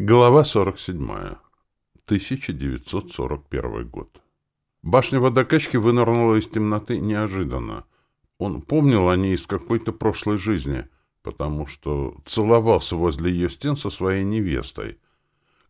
Глава 47. 1941 год. Башня водокачки вынырнула из темноты неожиданно. Он помнил о ней из какой-то прошлой жизни, потому что целовался возле ее стен со своей невестой.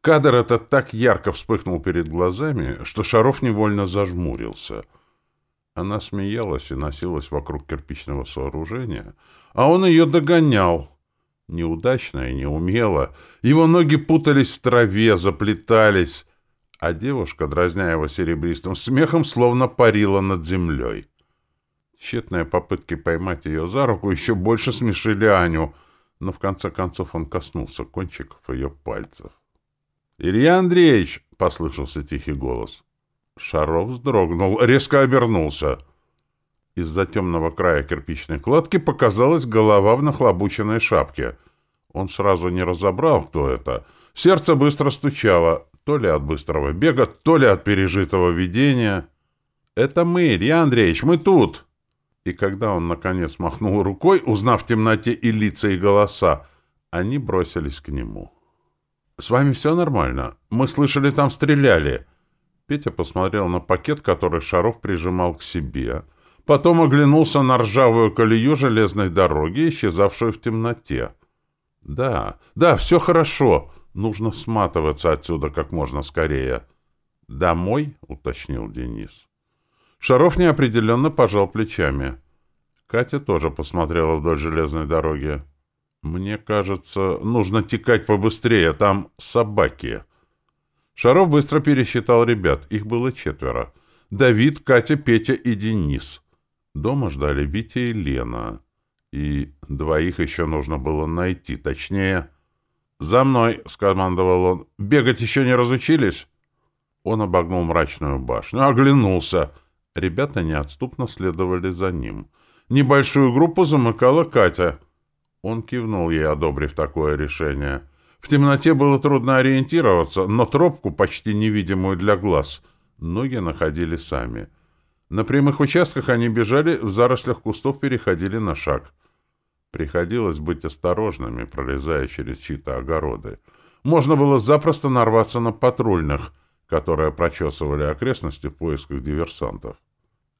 Кадр этот так ярко вспыхнул перед глазами, что Шаров невольно зажмурился. Она смеялась и носилась вокруг кирпичного сооружения, а он ее догонял — Неудачно и неумело. Его ноги путались в траве, заплетались, а девушка, дразня его серебристым смехом, словно парила над землей. Тщетные попытки поймать ее за руку еще больше смешили Аню, но в конце концов он коснулся кончиков ее пальцев. «Илья Андреевич!» — послышался тихий голос. Шаров вздрогнул, резко обернулся — из-за темного края кирпичной кладки показалась голова в нахлобученной шапке. Он сразу не разобрал, кто это. Сердце быстро стучало, то ли от быстрого бега, то ли от пережитого видения. «Это мы, Илья Андреевич, мы тут!» И когда он, наконец, махнул рукой, узнав в темноте и лица, и голоса, они бросились к нему. «С вами все нормально. Мы слышали, там стреляли». Петя посмотрел на пакет, который Шаров прижимал к себе — Потом оглянулся на ржавую колею железной дороги, исчезавшую в темноте. «Да, да, все хорошо. Нужно сматываться отсюда как можно скорее». «Домой?» — уточнил Денис. Шаров неопределенно пожал плечами. Катя тоже посмотрела вдоль железной дороги. «Мне кажется, нужно текать побыстрее, там собаки». Шаров быстро пересчитал ребят, их было четверо. Давид, Катя, Петя и Денис. Дома ждали Витя и Лена. И двоих еще нужно было найти, точнее... «За мной!» — скомандовал он. «Бегать еще не разучились?» Он обогнул мрачную башню, оглянулся. Ребята неотступно следовали за ним. Небольшую группу замыкала Катя. Он кивнул ей, одобрив такое решение. В темноте было трудно ориентироваться, но тропку, почти невидимую для глаз, ноги находили сами — на прямых участках они бежали, в зарослях кустов переходили на шаг. Приходилось быть осторожными, пролезая через чьи-то огороды. Можно было запросто нарваться на патрульных, которые прочесывали окрестности в поисках диверсантов.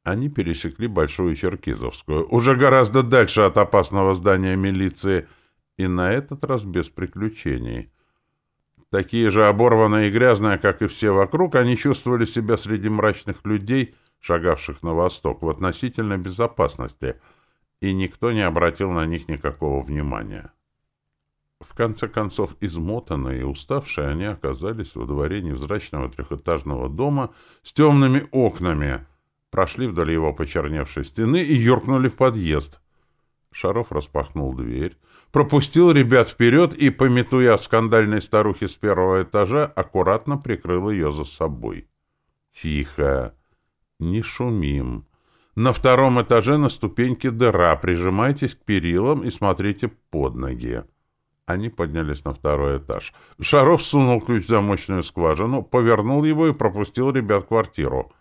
Они пересекли Большую Черкизовскую, уже гораздо дальше от опасного здания милиции, и на этот раз без приключений. Такие же оборванные и грязные, как и все вокруг, они чувствовали себя среди мрачных людей — шагавших на восток, в относительной безопасности, и никто не обратил на них никакого внимания. В конце концов, измотанные и уставшие, они оказались во дворе невзрачного трехэтажного дома с темными окнами, прошли вдоль его почерневшей стены и юркнули в подъезд. Шаров распахнул дверь, пропустил ребят вперед и, пометуя скандальной старухе с первого этажа, аккуратно прикрыл ее за собой. «Тихо!» Не шумим. На втором этаже на ступеньке дыра. Прижимайтесь к перилам и смотрите под ноги. Они поднялись на второй этаж. Шаров сунул ключ в замочную скважину, повернул его и пропустил ребят в квартиру.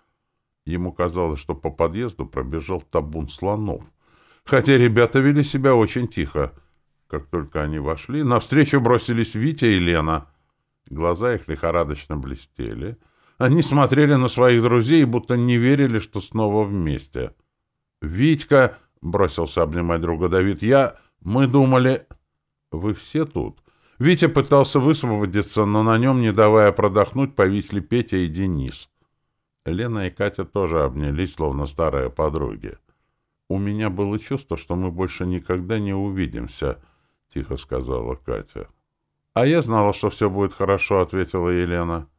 Ему казалось, что по подъезду пробежал табун слонов. Хотя ребята вели себя очень тихо. Как только они вошли, навстречу бросились Витя и Лена. Глаза их лихорадочно блестели — они смотрели на своих друзей, будто не верили, что снова вместе. «Витька!» — бросился обнимать друга Давид. «Я... Мы думали...» «Вы все тут?» Витя пытался высвободиться, но на нем, не давая продохнуть, повисли Петя и Денис. Лена и Катя тоже обнялись, словно старые подруги. «У меня было чувство, что мы больше никогда не увидимся», — тихо сказала Катя. «А я знала, что все будет хорошо», — ответила Елена.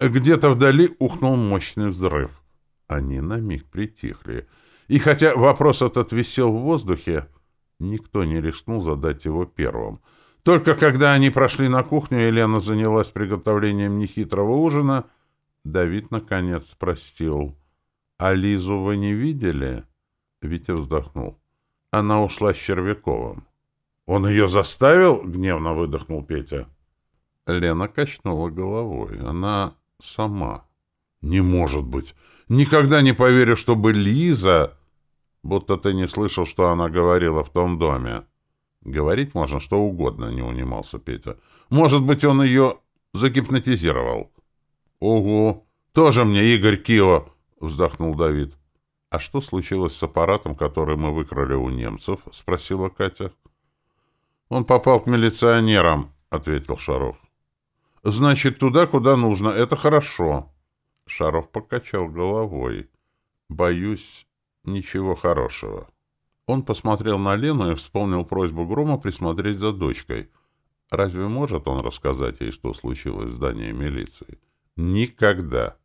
Где-то вдали ухнул мощный взрыв. Они на миг притихли. И хотя вопрос этот висел в воздухе, никто не рискнул задать его первым. Только когда они прошли на кухню, Елена занялась приготовлением нехитрого ужина, Давид, наконец, спросил, «А Лизу вы не видели?» Витя вздохнул. Она ушла с Червяковым. «Он ее заставил?» — гневно выдохнул Петя. Лена качнула головой. Она сама. Не может быть. Никогда не поверю, чтобы Лиза... Будто ты не слышал, что она говорила в том доме. Говорить можно что угодно, не унимался Петя. Может быть, он ее загипнотизировал. Ого, тоже мне Игорь Кио, вздохнул Давид. А что случилось с аппаратом, который мы выкрали у немцев? спросила Катя. Он попал к милиционерам, ответил Шаров. Значит, туда, куда нужно. Это хорошо. Шаров покачал головой. Боюсь, ничего хорошего. Он посмотрел на Лену и вспомнил просьбу Грома присмотреть за дочкой. Разве может он рассказать ей, что случилось в здании милиции? Никогда.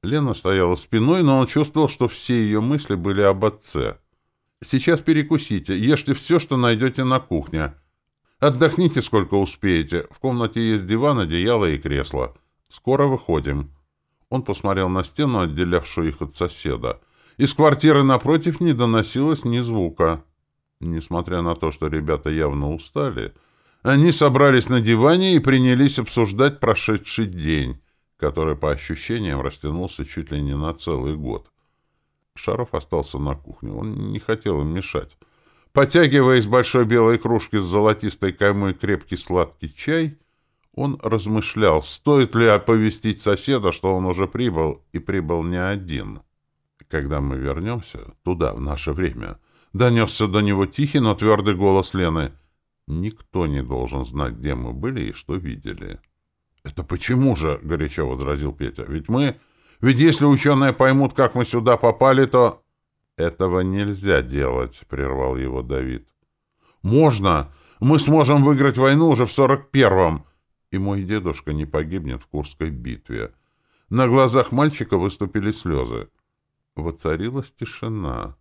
Лена стояла спиной, но он чувствовал, что все ее мысли были об отце. «Сейчас перекусите, ешьте все, что найдете на кухне. Отдохните, сколько успеете. В комнате есть диван, одеяло и кресло. Скоро выходим». Он посмотрел на стену, отделявшую их от соседа. Из квартиры напротив не доносилось ни звука. Несмотря на то, что ребята явно устали, они собрались на диване и принялись обсуждать прошедший день, который, по ощущениям, растянулся чуть ли не на целый год. Шаров остался на кухне. Он не хотел им мешать. Потягивая из большой белой кружки с золотистой каймой крепкий сладкий чай, он размышлял, стоит ли оповестить соседа, что он уже прибыл, и прибыл не один. Когда мы вернемся туда, в наше время, донесся до него тихий, но твердый голос Лены. Никто не должен знать, где мы были и что видели. — Это почему же? — горячо возразил Петя. — Ведь мы... Ведь если ученые поймут, как мы сюда попали, то... — Этого нельзя делать, — прервал его Давид. — Можно! Мы сможем выиграть войну уже в сорок первом, и мой дедушка не погибнет в Курской битве. На глазах мальчика выступили слезы. Воцарилась тишина.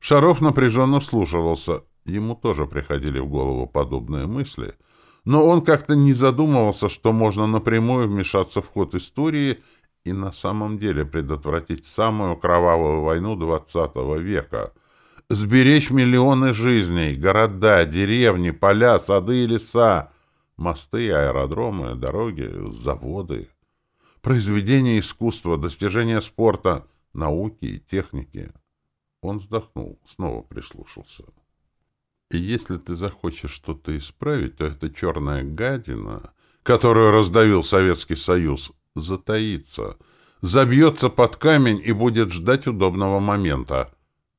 Шаров напряженно вслушивался. Ему тоже приходили в голову подобные мысли, но он как-то не задумывался, что можно напрямую вмешаться в ход истории и на самом деле предотвратить самую кровавую войну XX века, сберечь миллионы жизней, города, деревни, поля, сады и леса, мосты, аэродромы, дороги, заводы, произведения искусства, достижения спорта — науки и техники. Он вздохнул, снова прислушался. И если ты захочешь что-то исправить, то эта черная гадина, которую раздавил Советский Союз, затаится, забьется под камень и будет ждать удобного момента.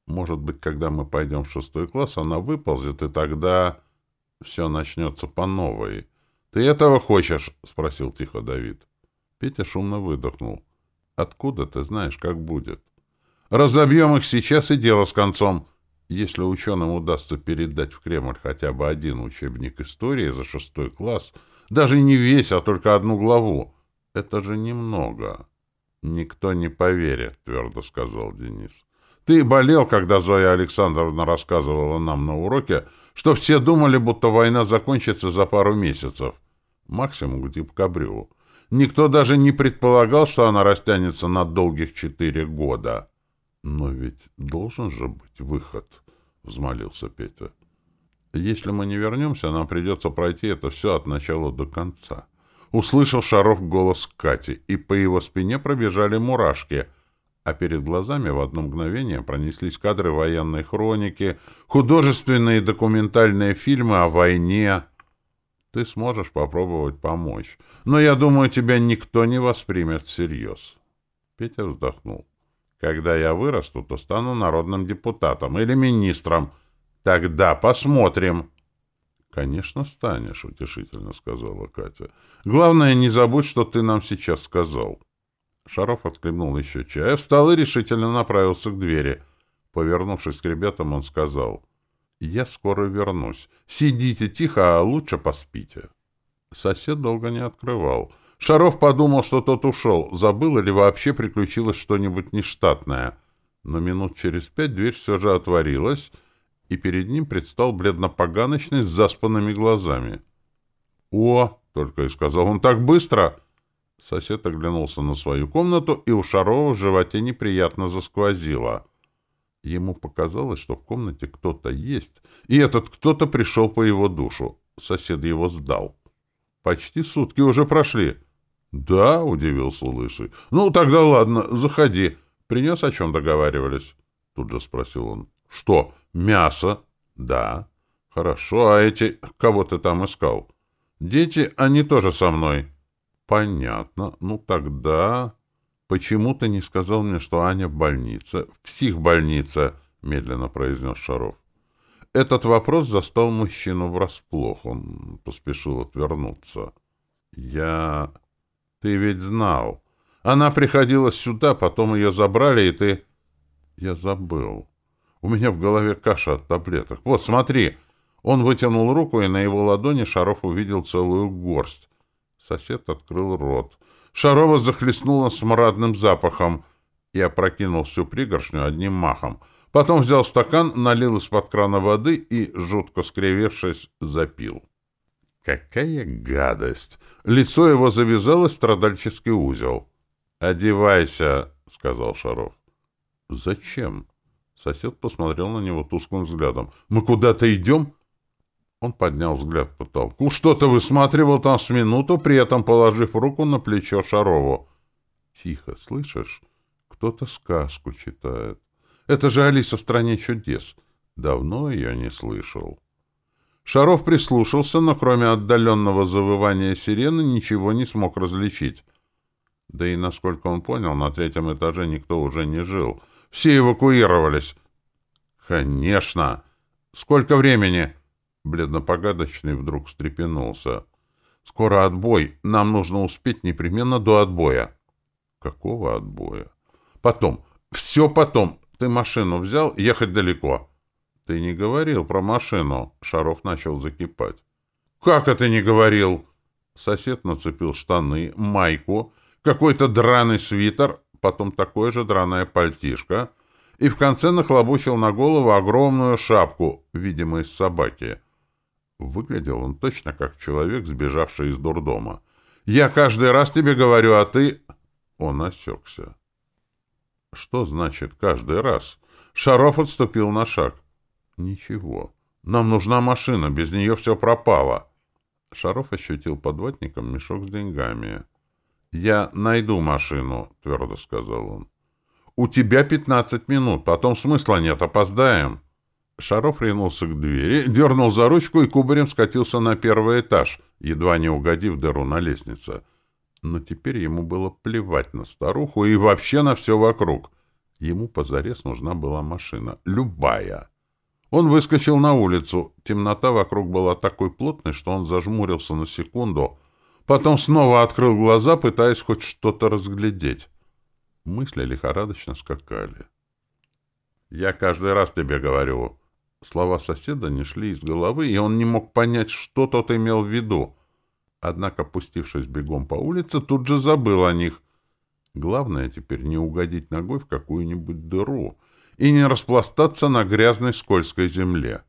Может быть, когда мы пойдем в шестой класс, она выползет, и тогда все начнется по новой. — Ты этого хочешь? — спросил тихо Давид. Петя шумно выдохнул. Откуда ты знаешь, как будет? Разобьем их сейчас и дело с концом. Если ученым удастся передать в Кремль хотя бы один учебник истории за шестой класс, даже не весь, а только одну главу, это же немного. Никто не поверит, твердо сказал Денис. Ты болел, когда Зоя Александровна рассказывала нам на уроке, что все думали, будто война закончится за пару месяцев, максимум к декабрю. Никто даже не предполагал, что она растянется на долгих четыре года. — Но ведь должен же быть выход, — взмолился Петя. — Если мы не вернемся, нам придется пройти это все от начала до конца. Услышал Шаров голос Кати, и по его спине пробежали мурашки, а перед глазами в одно мгновение пронеслись кадры военной хроники, художественные документальные фильмы о войне, ты сможешь попробовать помочь. Но я думаю, тебя никто не воспримет всерьез. Петя вздохнул. Когда я вырасту, то стану народным депутатом или министром. Тогда посмотрим. Конечно, станешь, утешительно сказала Катя. Главное, не забудь, что ты нам сейчас сказал. Шаров отхлебнул еще чая, встал и решительно направился к двери. Повернувшись к ребятам, он сказал — я скоро вернусь. Сидите тихо, а лучше поспите. Сосед долго не открывал. Шаров подумал, что тот ушел, забыл или вообще приключилось что-нибудь нештатное. Но минут через пять дверь все же отворилась, и перед ним предстал бледнопоганочный с заспанными глазами. «О!» — только и сказал он так быстро. Сосед оглянулся на свою комнату, и у Шарова в животе неприятно засквозило. Ему показалось, что в комнате кто-то есть, и этот кто-то пришел по его душу. Сосед его сдал. Почти сутки уже прошли. — Да, — удивился Лысый. — Ну, тогда ладно, заходи. Принес, о чем договаривались? Тут же спросил он. — Что, мясо? — Да. — Хорошо, а эти... Кого ты там искал? Дети, они тоже со мной. Понятно. Ну тогда... Почему ты не сказал мне, что Аня в больнице? В психбольнице, медленно произнес Шаров. Этот вопрос застал мужчину врасплох. Он поспешил отвернуться. Я... Ты ведь знал. Она приходила сюда, потом ее забрали, и ты... Я забыл. У меня в голове каша от таблеток. Вот, смотри. Он вытянул руку, и на его ладони Шаров увидел целую горсть. Сосед открыл рот. Шарова захлестнуло смрадным запахом и опрокинул всю пригоршню одним махом. Потом взял стакан, налил из-под крана воды и, жутко скривившись, запил. Какая гадость! Лицо его завязалось страдальческий узел. «Одевайся», — сказал Шаров. «Зачем?» Сосед посмотрел на него тусклым взглядом. «Мы куда-то идем?» Он поднял взгляд к потолку, что-то высматривал там с минуту, при этом положив руку на плечо Шарову. «Тихо, слышишь? Кто-то сказку читает. Это же Алиса в «Стране чудес». Давно ее не слышал». Шаров прислушался, но кроме отдаленного завывания сирены ничего не смог различить. Да и, насколько он понял, на третьем этаже никто уже не жил. Все эвакуировались. «Конечно! Сколько времени?» Бледнопогадочный вдруг встрепенулся. «Скоро отбой. Нам нужно успеть непременно до отбоя». «Какого отбоя?» «Потом. Все потом. Ты машину взял? Ехать далеко». «Ты не говорил про машину». Шаров начал закипать. «Как это не говорил?» Сосед нацепил штаны, майку, какой-то драный свитер, потом такое же драное пальтишко, и в конце нахлобучил на голову огромную шапку, видимо, из собаки. Выглядел он точно как человек, сбежавший из дурдома. «Я каждый раз тебе говорю, а ты...» Он осекся. «Что значит «каждый раз»?» Шаров отступил на шаг. «Ничего. Нам нужна машина, без нее все пропало». Шаров ощутил под ватником мешок с деньгами. «Я найду машину», — твердо сказал он. «У тебя пятнадцать минут, потом смысла нет, опоздаем». Шаров ринулся к двери, дернул за ручку и кубарем скатился на первый этаж, едва не угодив дыру на лестнице. Но теперь ему было плевать на старуху и вообще на все вокруг. Ему позарез нужна была машина. Любая. Он выскочил на улицу. Темнота вокруг была такой плотной, что он зажмурился на секунду — Потом снова открыл глаза, пытаясь хоть что-то разглядеть. Мысли лихорадочно скакали. «Я каждый раз тебе говорю». Слова соседа не шли из головы, и он не мог понять, что тот имел в виду. Однако, пустившись бегом по улице, тут же забыл о них. Главное теперь не угодить ногой в какую-нибудь дыру и не распластаться на грязной скользкой земле.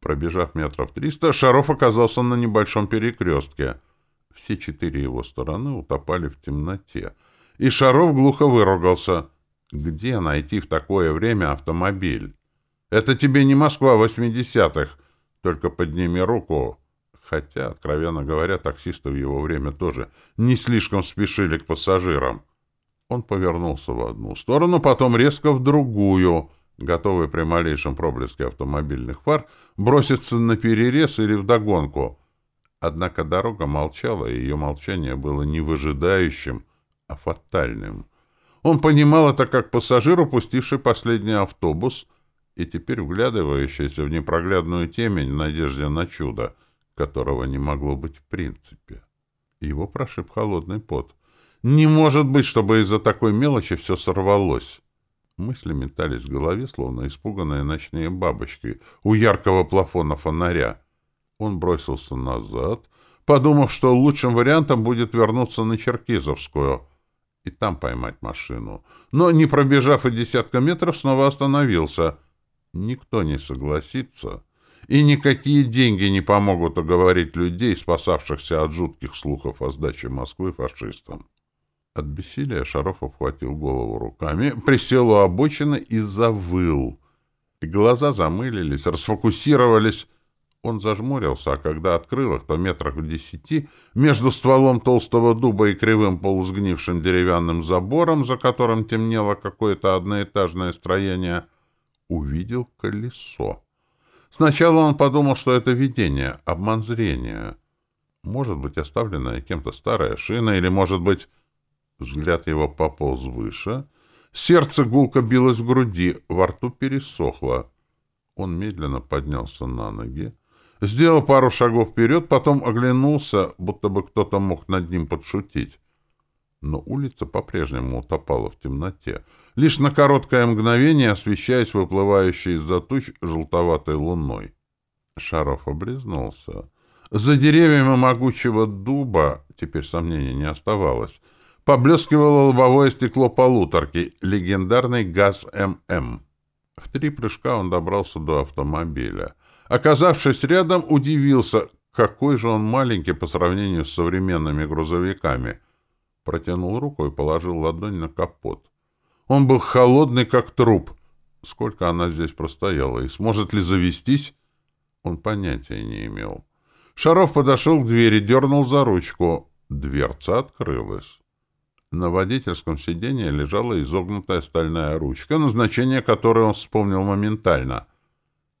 Пробежав метров триста, Шаров оказался на небольшом перекрестке — все четыре его стороны утопали в темноте. И Шаров глухо выругался. Где найти в такое время автомобиль? Это тебе не Москва восьмидесятых. Только подними руку. Хотя, откровенно говоря, таксисты в его время тоже не слишком спешили к пассажирам. Он повернулся в одну сторону, потом резко в другую, готовый при малейшем проблеске автомобильных фар броситься на перерез или вдогонку — Однако дорога молчала, и ее молчание было не выжидающим, а фатальным. Он понимал это как пассажир, упустивший последний автобус, и теперь вглядывающийся в непроглядную темень в надежде на чудо, которого не могло быть в принципе. Его прошиб холодный пот. Не может быть, чтобы из-за такой мелочи все сорвалось. Мысли метались в голове, словно испуганные ночные бабочки у яркого плафона фонаря. Он бросился назад, подумав, что лучшим вариантом будет вернуться на Черкизовскую и там поймать машину. Но, не пробежав и десятка метров, снова остановился. Никто не согласится, и никакие деньги не помогут уговорить людей, спасавшихся от жутких слухов о сдаче Москвы фашистам. От бессилия Шаров обхватил голову руками, присел у обочины и завыл. И глаза замылились, расфокусировались, он зажмурился, а когда открыл их, то метрах в десяти, между стволом толстого дуба и кривым полусгнившим деревянным забором, за которым темнело какое-то одноэтажное строение, увидел колесо. Сначала он подумал, что это видение, обман зрения. Может быть, оставленная кем-то старая шина, или, может быть, взгляд его пополз выше. Сердце гулко билось в груди, во рту пересохло. Он медленно поднялся на ноги, сделал пару шагов вперед, потом оглянулся, будто бы кто-то мог над ним подшутить. Но улица по-прежнему утопала в темноте, лишь на короткое мгновение освещаясь выплывающей из-за туч желтоватой луной. Шаров облизнулся. За деревьями могучего дуба, теперь сомнений не оставалось, поблескивало лобовое стекло полуторки, легендарный ГАЗ-ММ. В три прыжка он добрался до автомобиля. Оказавшись рядом, удивился, какой же он маленький по сравнению с современными грузовиками. Протянул руку и положил ладонь на капот. Он был холодный, как труп. Сколько она здесь простояла, и сможет ли завестись, он понятия не имел. Шаров подошел к двери, дернул за ручку. Дверца открылась. На водительском сиденье лежала изогнутая стальная ручка, назначение которой он вспомнил моментально.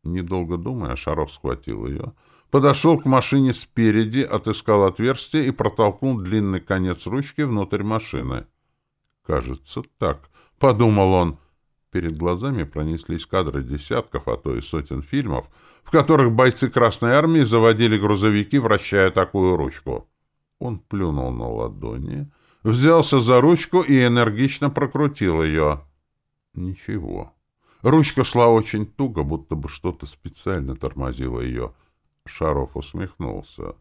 Недолго думая, Шаров схватил ее, подошел к машине спереди, отыскал отверстие и протолкнул длинный конец ручки внутрь машины. «Кажется, так», — подумал он. Перед глазами пронеслись кадры десятков, а то и сотен фильмов, в которых бойцы Красной Армии заводили грузовики, вращая такую ручку. Он плюнул на ладони — взялся за ручку и энергично прокрутил ее. Ничего. Ручка шла очень туго, будто бы что-то специально тормозило ее. Шаров усмехнулся.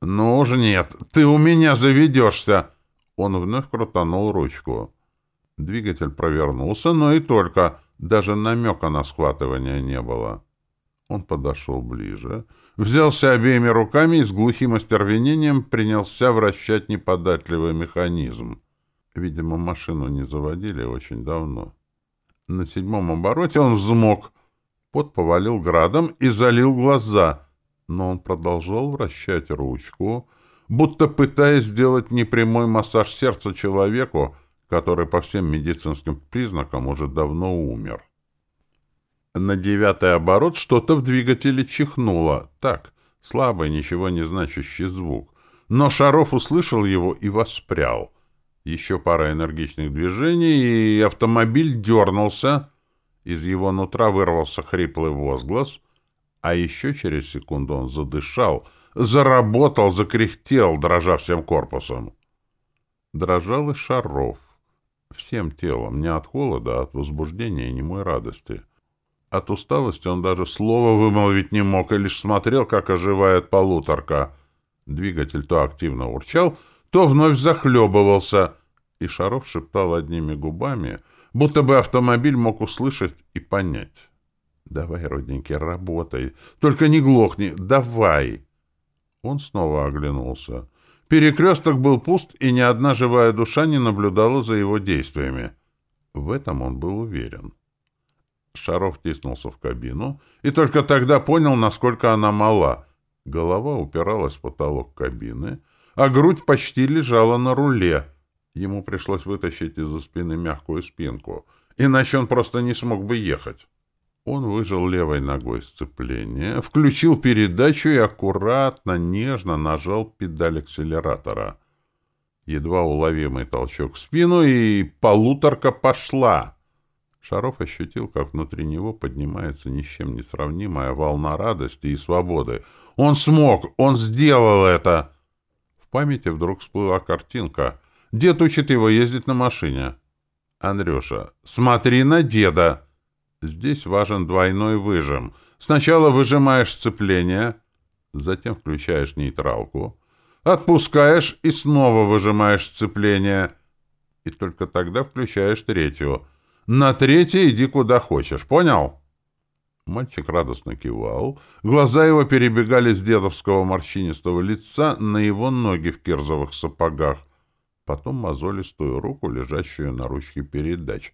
«Ну уж нет, ты у меня заведешься!» Он вновь крутанул ручку. Двигатель провернулся, но и только. Даже намека на схватывание не было. Он подошел ближе, взялся обеими руками и с глухим остервенением принялся вращать неподатливый механизм. Видимо, машину не заводили очень давно. На седьмом обороте он взмок. Пот повалил градом и залил глаза, но он продолжал вращать ручку, будто пытаясь сделать непрямой массаж сердца человеку, который по всем медицинским признакам уже давно умер. На девятый оборот что-то в двигателе чихнуло. Так, слабый, ничего не значащий звук. Но Шаров услышал его и воспрял. Еще пара энергичных движений, и автомобиль дернулся. Из его нутра вырвался хриплый возглас, а еще через секунду он задышал, заработал, закряхтел, дрожа всем корпусом. Дрожал и Шаров. Всем телом, не от холода, а от возбуждения и немой радости — от усталости он даже слова вымолвить не мог и лишь смотрел, как оживает полуторка. Двигатель то активно урчал, то вновь захлебывался, и Шаров шептал одними губами, будто бы автомобиль мог услышать и понять. «Давай, родненький, работай. Только не глохни. Давай!» Он снова оглянулся. Перекресток был пуст, и ни одна живая душа не наблюдала за его действиями. В этом он был уверен. Шаров тиснулся в кабину и только тогда понял, насколько она мала. Голова упиралась в потолок кабины, а грудь почти лежала на руле. Ему пришлось вытащить из-за спины мягкую спинку, иначе он просто не смог бы ехать. Он выжил левой ногой сцепление, включил передачу и аккуратно, нежно нажал педаль акселератора. Едва уловимый толчок в спину, и полуторка пошла. Шаров ощутил, как внутри него поднимается ни с чем не сравнимая волна радости и свободы. Он смог! Он сделал это! Памяти вдруг всплыла картинка. Дед учит его ездить на машине. «Андрюша, смотри на деда!» Здесь важен двойной выжим. Сначала выжимаешь сцепление, затем включаешь нейтралку, отпускаешь и снова выжимаешь сцепление, и только тогда включаешь третью — на третье иди куда хочешь, понял?» Мальчик радостно кивал. Глаза его перебегали с дедовского морщинистого лица на его ноги в кирзовых сапогах, потом мозолистую руку, лежащую на ручке передач,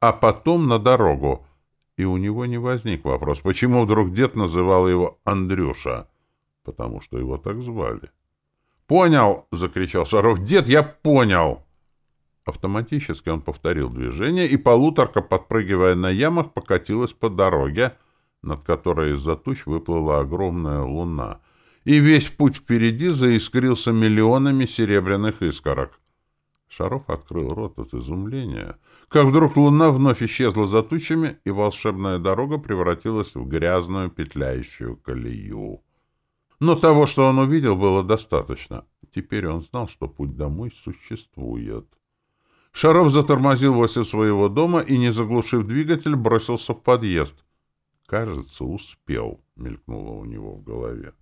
а потом на дорогу. И у него не возник вопрос, почему вдруг дед называл его Андрюша, потому что его так звали. «Понял!» — закричал Шаров. «Дед, я понял!» Автоматически он повторил движение, и полуторка, подпрыгивая на ямах, покатилась по дороге, над которой из-за туч выплыла огромная луна, и весь путь впереди заискрился миллионами серебряных искорок. Шаров открыл рот от изумления, как вдруг луна вновь исчезла за тучами, и волшебная дорога превратилась в грязную петляющую колею. Но того, что он увидел, было достаточно. Теперь он знал, что путь домой существует. Шаров затормозил возле своего дома и, не заглушив двигатель, бросился в подъезд. «Кажется, успел», — мелькнуло у него в голове.